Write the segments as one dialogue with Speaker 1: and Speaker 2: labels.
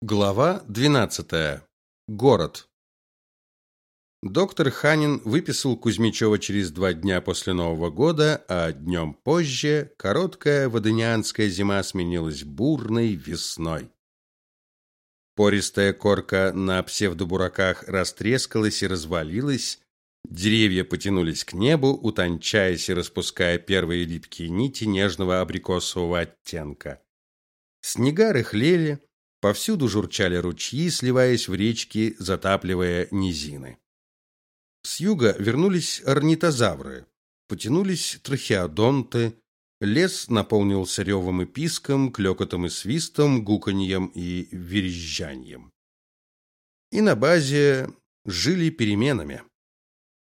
Speaker 1: Глава 12. Город. Доктор Ханин выписал Кузьмичева через два дня после Нового года, а днем позже короткая водонианская зима сменилась бурной весной. Пористая корка на псевдобураках растрескалась и развалилась, деревья потянулись к небу, утончаясь и распуская первые липкие нити нежного абрикосового оттенка. Снега рыхлели, Повсюду журчали ручьи, сливаясь в речки, затапливая низины. С юга вернулись орнитозавры, потянулись трахеодонты, лес наполнился ревом и писком, клёкотом и свистом, гуканьем и верещанием. И на базе жили переменами.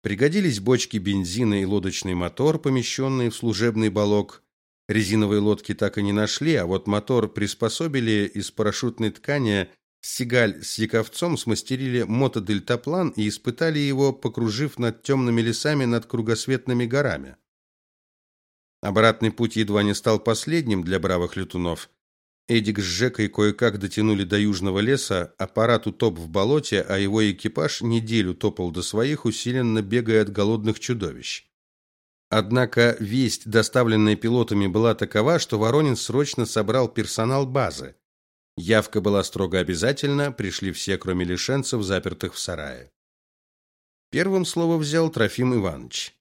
Speaker 1: Пригодились бочки бензина и лодочный мотор, помещенные в служебный балок, Резиновые лодки так и не нашли, а вот мотор приспособили из парашютной ткани. Сигаль с Яковцом смастерили мотодельтаплан и испытали его, покружив над темными лесами над кругосветными горами. Обратный путь едва не стал последним для бравых летунов. Эдик с Жекой кое-как дотянули до южного леса, аппарат утоп в болоте, а его экипаж неделю топал до своих, усиленно бегая от голодных чудовищ. Однако весть, доставленная пилотами, была такова, что Воронин срочно собрал персонал базы. Явка была строго обязательна, пришли все, кроме лишенцев, запертых в сарае. Первым слово взял Трофим Иванович.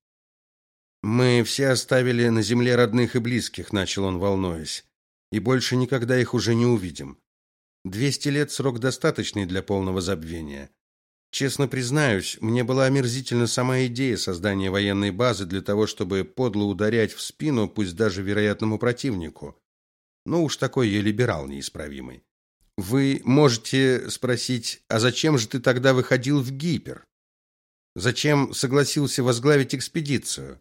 Speaker 1: Мы все оставили на земле родных и близких, начал он, волнуясь, и больше никогда их уже не увидим. Двести лет срок достаточный для полного забвения. Честно признаюсь, мне была омерзительна сама идея создания военной базы для того, чтобы подло ударять в спину, пусть даже вероятному противнику. Ну уж такой я либерал неисправимый. Вы можете спросить, а зачем же ты тогда выходил в гипер? Зачем согласился возглавить экспедицию?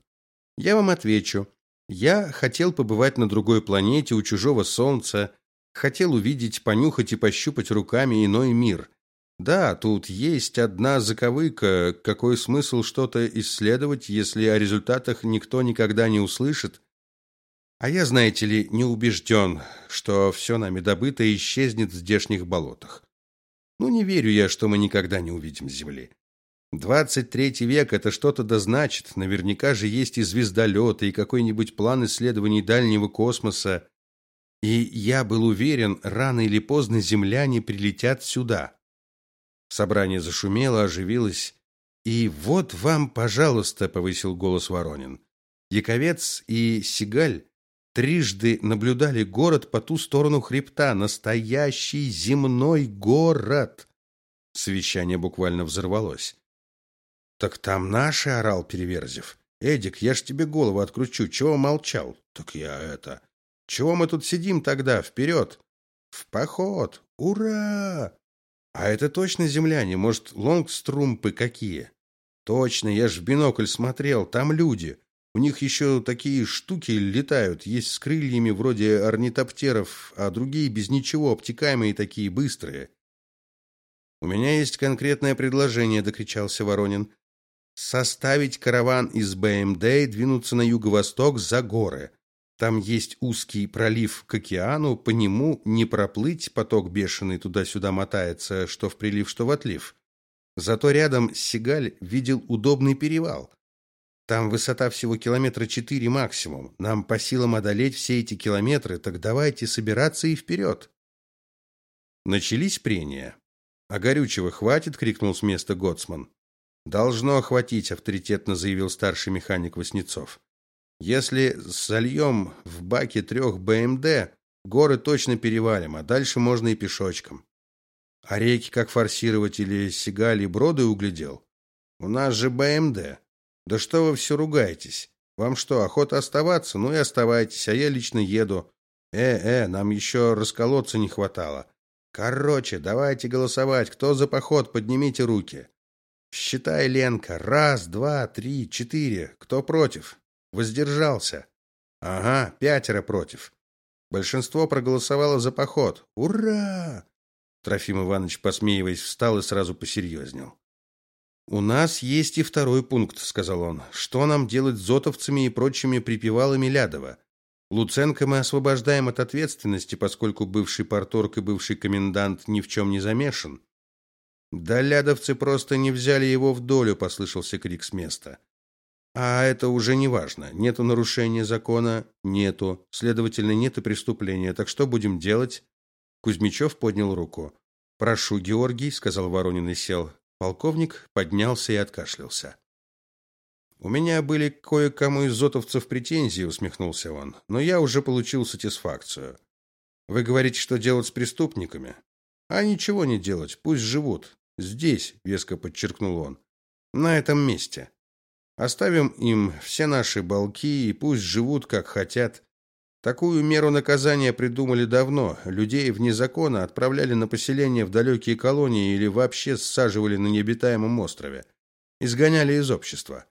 Speaker 1: Я вам отвечу. Я хотел побывать на другой планете у чужого солнца, хотел увидеть, понюхать и пощупать руками иной мир – да, тут есть одна заковыка, какой смысл что-то исследовать, если о результатах никто никогда не услышит? А я, знаете ли, не убежден, что все нами добытое исчезнет в здешних болотах. Ну не верю я, что мы никогда не увидим земли. Двадцать третий век это что-то да значит. Наверняка же есть и звездолеты, и какой-нибудь план исследований дальнего космоса. И я был уверен, рано или поздно земляне прилетят сюда. Собрание зашумело, оживилось. И вот вам, пожалуйста, повысил голос Воронин. Яковец и Сигаль трижды наблюдали город по ту сторону хребта, настоящий земной город. Совещание буквально взорвалось. Так там наши, орал Переверзев. Эдик, я ж тебе голову откручу, чего молчал? Так я это. Чего мы тут сидим тогда? Вперед! В поход! Ура! А это точно земляне, может, лонгструмпы какие? Точно, я ж в бинокль смотрел, там люди. У них еще такие штуки летают, есть с крыльями вроде орнитоптеров, а другие без ничего, обтекаемые такие быстрые. У меня есть конкретное предложение, докричался Воронин. Составить караван из БМД и двинуться на юго-восток за горы. Там есть узкий пролив к океану, по нему не проплыть, поток бешеный туда-сюда мотается, что в прилив, что в отлив. Зато рядом Сигаль видел удобный перевал. Там высота всего километра четыре максимум. Нам по силам одолеть все эти километры, так давайте собираться и вперед. Начались прения. А горючего хватит, крикнул с места Гоцман. Должно хватить, авторитетно заявил старший механик Васнецов. Если сольем в баке трех БМД, горы точно перевалим, а дальше можно и пешочком. А реки как форсировать или сигали броды углядел? У нас же БМД. Да что вы все ругаетесь? Вам что, охота оставаться? Ну и оставайтесь, а я лично еду. Э, э, нам еще расколоться не хватало. Короче, давайте голосовать. Кто за поход, поднимите руки. Считай, Ленка. Раз, два, три, четыре. Кто против? Воздержался. Ага, пятеро против. Большинство проголосовало за поход. Ура! Трофим Иванович, посмеиваясь, встал и сразу посерьезнел. У нас есть и второй пункт, сказал он. Что нам делать с зотовцами и прочими припевалами Лядова? Луценко мы освобождаем от ответственности, поскольку бывший порторг и бывший комендант ни в чем не замешан. Да лядовцы просто не взяли его в долю, послышался крик с места. А это уже не важно. Нету нарушения закона, нету, следовательно, нет и преступления. Так что будем делать? Кузьмичев поднял руку. Прошу, Георгий, сказал Воронин и сел. Полковник поднялся и откашлялся. У меня были кое-кому из зотовцев претензии, усмехнулся он. Но я уже получил сатисфакцию. Вы говорите, что делать с преступниками? А ничего не делать, пусть живут здесь, веско подчеркнул он. На этом месте. Оставим им все наши балки и пусть живут как хотят. Такую меру наказания придумали давно. Людей вне закона отправляли на поселение в далекие колонии или вообще саживали на необитаемом острове. Изгоняли из общества.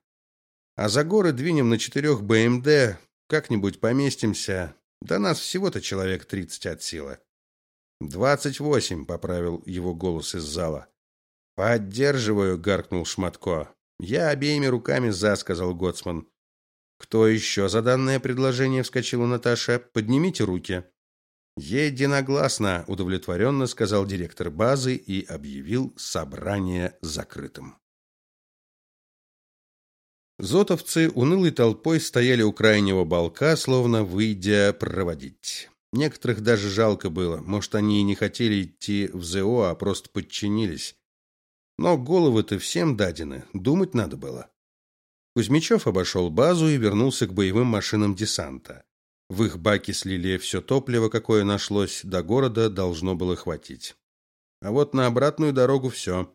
Speaker 1: А за горы двинем на четырех БМД, как-нибудь поместимся. Да нас всего-то человек тридцать от силы. «Двадцать восемь», — поправил его голос из зала. «Поддерживаю», — гаркнул Шматко. «Я обеими руками за», — сказал Гоцман. «Кто еще за данное предложение?» — вскочила Наташа. «Поднимите руки». «Единогласно», — удовлетворенно сказал директор базы и объявил собрание закрытым. Зотовцы унылой толпой стояли у крайнего балка, словно выйдя проводить. Некоторых даже жалко было. Может, они и не хотели идти в ЗО, а просто подчинились. Но головы-то всем дадены, думать надо было. Кузьмичев обошел базу и вернулся к боевым машинам десанта. В их баке слили все топливо, какое нашлось, до города должно было хватить. А вот на обратную дорогу все.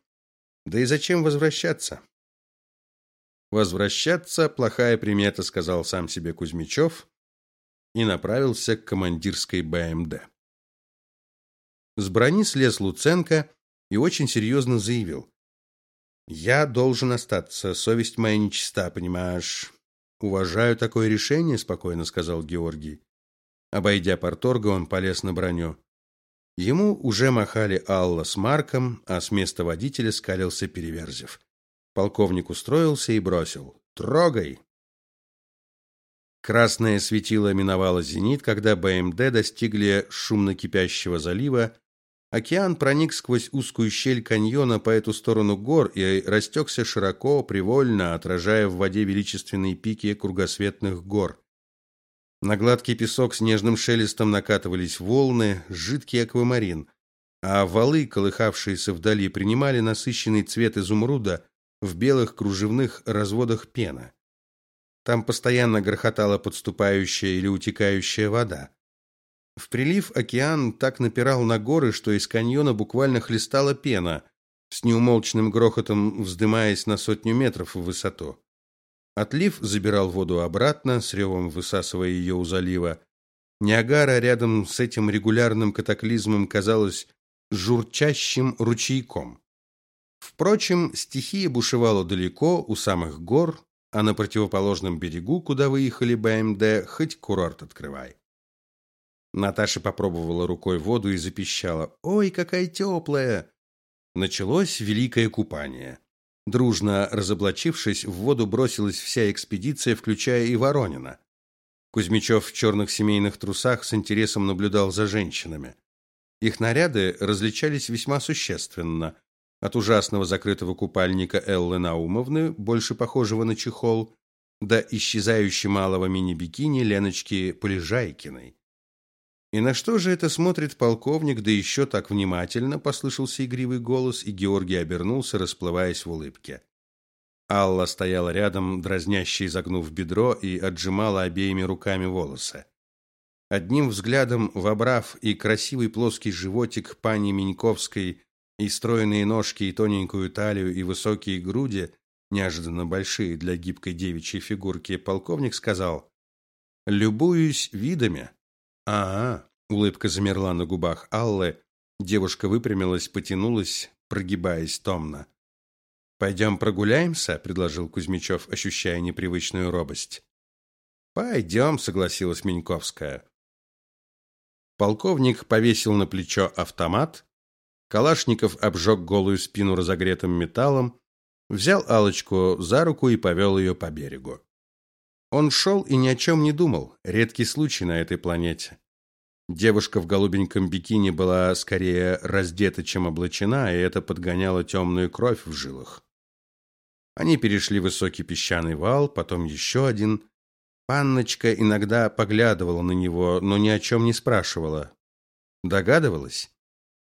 Speaker 1: Да и зачем возвращаться? Возвращаться плохая примета, сказал сам себе Кузьмичев и направился к командирской БМД. С брони слез Луценко и очень серьезно заявил: "Я должен остаться, совесть моя нечиста, понимаешь? Уважаю такое решение", спокойно сказал Георгий. Обойдя порторга, он полез на броню. Ему уже махали Алла с Марком, а с места водителя скалился Переверзев. Полковник устроился и бросил: "Трогай". Красное светило миновало зенит, когда БМД достигли шумно кипящего залива. Океан проник сквозь узкую щель каньона по эту сторону гор и растекся широко, привольно, отражая в воде величественные пики кругосветных гор. На гладкий песок с нежным шелестом накатывались волны, жидкий аквамарин, а валы, колыхавшиеся вдали, принимали насыщенный цвет изумруда, в белых кружевных разводах пена. Там постоянно грохотала подступающая или утекающая вода. В прилив океан так напирал на горы, что из каньона буквально хлестала пена, с неумолчным грохотом вздымаясь на сотню метров в высоту. Отлив забирал воду обратно, с ревом высасывая ее у залива. Ниагара рядом с этим регулярным катаклизмом казалась журчащим ручейком. Впрочем, стихия бушевала далеко, у самых гор, а на противоположном берегу, куда выехали БМД, хоть курорт открывай. Наташа попробовала рукой воду и запищала: "Ой, какая теплая!» Началось великое купание. Дружно разоблачившись, в воду бросилась вся экспедиция, включая и Воронина. Кузьмичев в черных семейных трусах с интересом наблюдал за женщинами. Их наряды различались весьма существенно. От ужасного закрытого купальника Эллы Наумовны, больше похожего на чехол, до исчезающей малого мини-бикини Леночки Полежайкиной. И на что же это смотрит полковник, да еще так внимательно, послышался игривый голос, и Георгий обернулся, расплываясь в улыбке. Алла стояла рядом, дразняще изогнув бедро и отжимала обеими руками волосы. Одним взглядом вобрав и красивый плоский животик пани Миньковской и стройные ножки, и тоненькую талию, и высокие груди, неожиданно большие для гибкой девичьей фигурки, полковник сказал: "Любуюсь видами". А, улыбка замерла на губах Аллы. Девушка выпрямилась, потянулась, прогибаясь томно. «Пойдем прогуляемся?» – предложил Кузьмичев, ощущая непривычную робость. «Пойдем», – согласилась Меньковская. Полковник повесил на плечо автомат, Калашников обжег голую спину разогретым металлом, взял Алочку за руку и повел ее по берегу. Он шел и ни о чем не думал. Редкий случай на этой планете. Девушка в голубеньком бикини была скорее раздета, чем облачена, и это подгоняло темную кровь в жилах. Они перешли высокий песчаный вал, потом еще один. Панночка иногда поглядывала на него, но ни о чем не спрашивала. Догадывалась?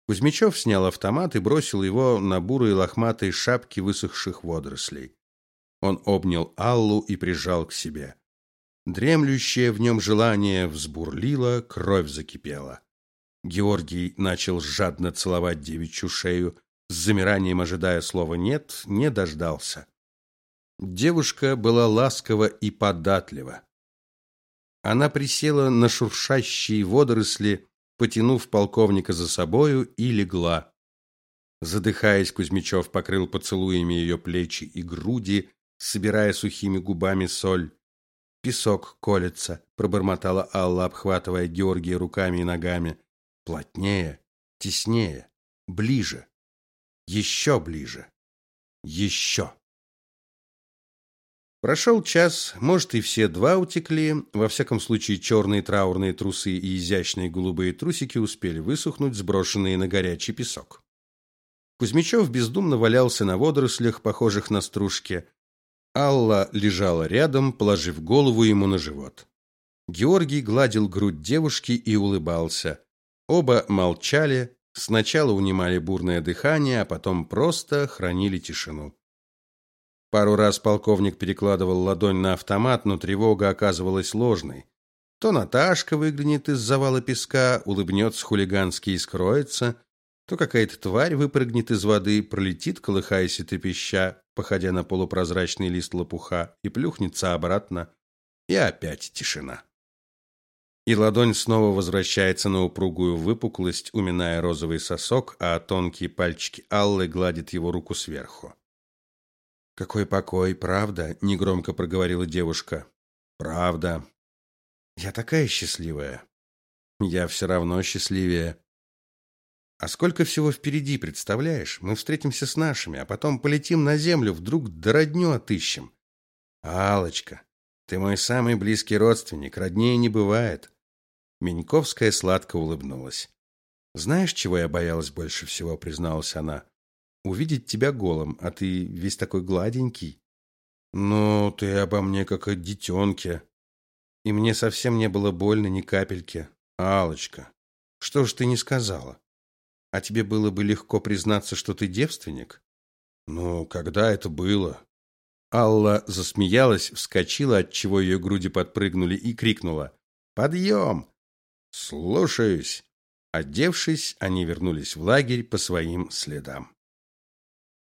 Speaker 1: Кузьмичев снял автомат и бросил его на бурые лохматые шапки высохших водорослей. Он обнял Аллу и прижал к себе. Дремлющее в нем желание взбурлило, кровь закипела. Георгий начал жадно целовать девичью шею, с замиранием ожидая слова «нет», не дождался. Девушка была ласкова и податлива. Она присела на шуршащие водоросли, потянув полковника за собою, и легла. Задыхаясь, Кузьмичев покрыл поцелуями ее плечи и груди, собирая сухими губами соль. Песок колется, пробормотала Алла, обхватывая Георгия руками и ногами. Плотнее, теснее, ближе. Еще ближе. Еще. Прошел час, может, и все два утекли. Во всяком случае, черные траурные трусы и изящные голубые трусики успели высохнуть, сброшенные на горячий песок. Кузьмичев бездумно валялся на водорослях, похожих на стружки. Алла лежала рядом, положив голову ему на живот. Георгий гладил грудь девушки и улыбался. Оба молчали, сначала унимали бурное дыхание, а потом просто хранили тишину. Пару раз полковник перекладывал ладонь на автомат, но тревога оказывалась ложной. То Наташка выглянет из завала песка, улыбнется хулигански и скроется, то какая-то тварь выпрыгнет из воды, пролетит, колыхаясь и трепеща, походя на полупрозрачный лист лопуха, и плюхнется обратно, и опять тишина. И ладонь снова возвращается на упругую выпуклость, уминая розовый сосок, а тонкие пальчики Аллы гладят его руку сверху. Какой покой, правда? негромко проговорила девушка. Правда. Я такая счастливая. Я все равно счастливее. А сколько всего впереди, представляешь? Мы встретимся с нашими, а потом полетим на землю, вдруг до родню отыщем. Алочка, ты мой самый близкий родственник, роднее не бывает. Меньковская сладко улыбнулась. Знаешь, чего я боялась больше всего, призналась она. Увидеть тебя голым, а ты весь такой гладенький. Ну, ты обо мне как о детенке. И мне совсем не было больно ни капельки. Алочка, что ж ты не сказала? А тебе было бы легко признаться, что ты девственник? Ну, когда это было? Алла засмеялась, вскочила, от чего ее груди подпрыгнули и крикнула: "Подъем!" "Слушаюсь". Одевшись, они вернулись в лагерь по своим следам.